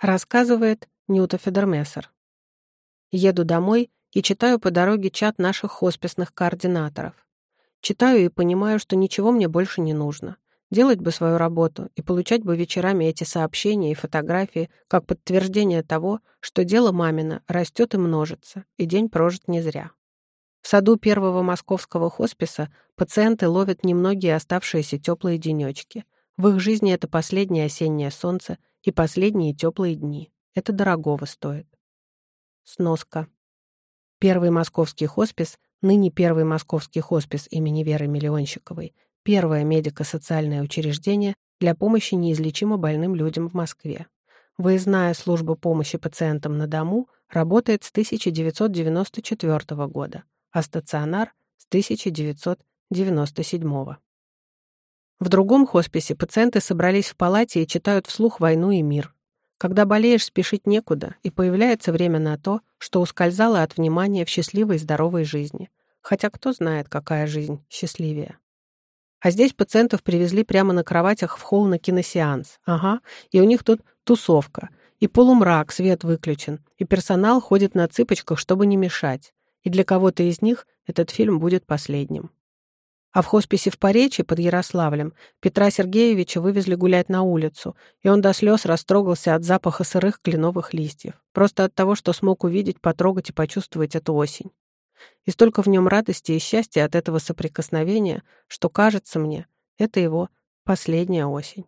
Рассказывает Нюта Федермессер. Еду домой и читаю по дороге чат наших хосписных координаторов. Читаю и понимаю, что ничего мне больше не нужно. Делать бы свою работу и получать бы вечерами эти сообщения и фотографии как подтверждение того, что дело мамина растет и множится, и день прожит не зря. В саду первого московского хосписа пациенты ловят немногие оставшиеся теплые денечки. В их жизни это последнее осеннее солнце и последние теплые дни. Это дорогого стоит. Сноска. Первый московский хоспис, ныне первый московский хоспис имени Веры Миллионщиковой, первое медико-социальное учреждение для помощи неизлечимо больным людям в Москве. Выездная служба помощи пациентам на дому работает с 1994 года, а стационар — с 1997. В другом хосписе пациенты собрались в палате и читают вслух «Войну и мир», когда болеешь, спешить некуда, и появляется время на то, что ускользало от внимания в счастливой и здоровой жизни. Хотя кто знает, какая жизнь счастливее. А здесь пациентов привезли прямо на кроватях в холл на киносеанс. Ага, и у них тут тусовка. И полумрак, свет выключен. И персонал ходит на цыпочках, чтобы не мешать. И для кого-то из них этот фильм будет последним. А в хосписе в Поречи под Ярославлем Петра Сергеевича вывезли гулять на улицу, и он до слез растрогался от запаха сырых кленовых листьев. Просто от того, что смог увидеть, потрогать и почувствовать эту осень. И столько в нем радости и счастья от этого соприкосновения, что кажется мне, это его последняя осень.